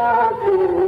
Gracias.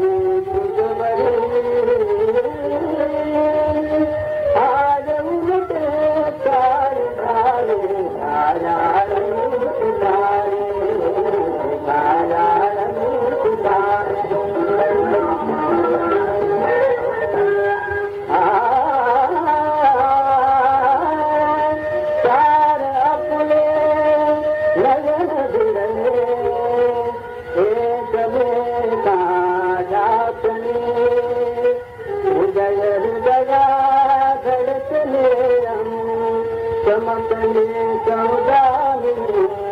चमकने ام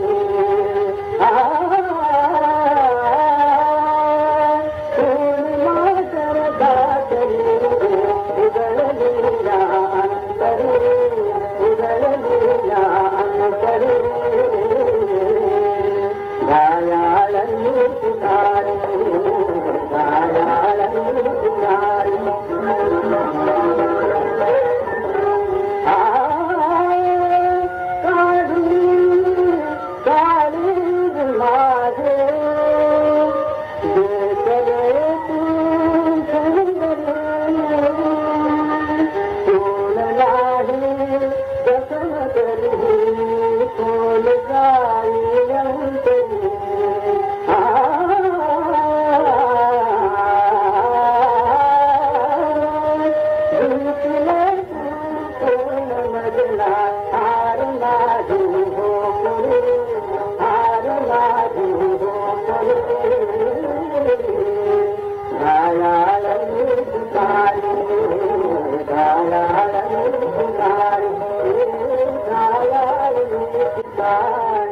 Bye.